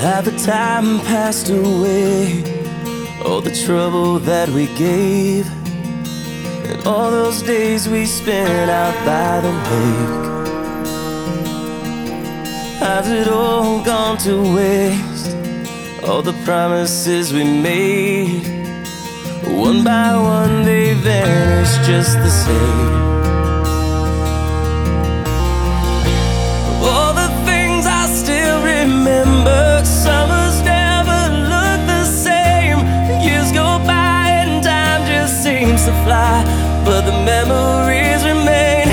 Have the time passed away? All the trouble that we gave, and all those days we spent out by the lake. Has it all gone to waste? All the promises we made, one by one they vanish just the same. Fly, but the memories remain.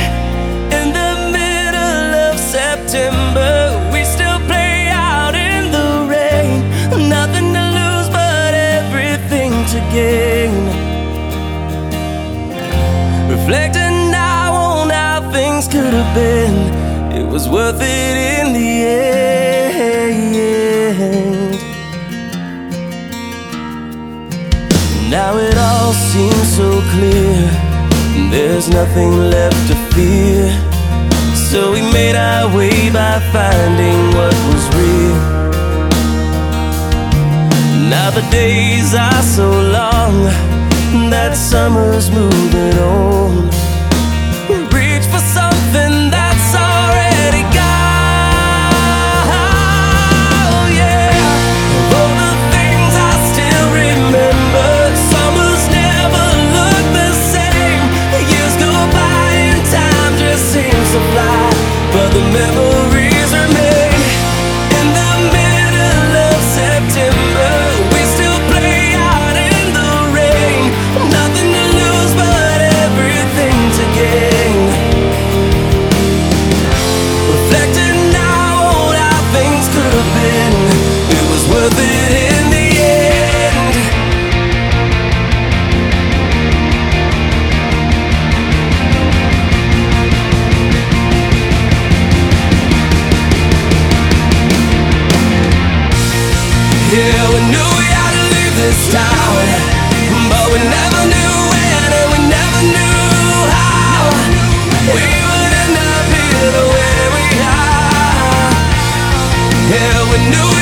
In the middle of September, we still play out in the rain. Nothing to lose, but everything to gain. Reflecting now on how things could have been, it was worth it in the end. Now it all seems so clear, there's nothing left to fear. So we made our way by finding what was real. Now the days are so long that summer's moving on. Reach for something that's Yeah, we knew we had to leave this town But we never knew when and we never knew how. We would end up here we are. Yeah, we knew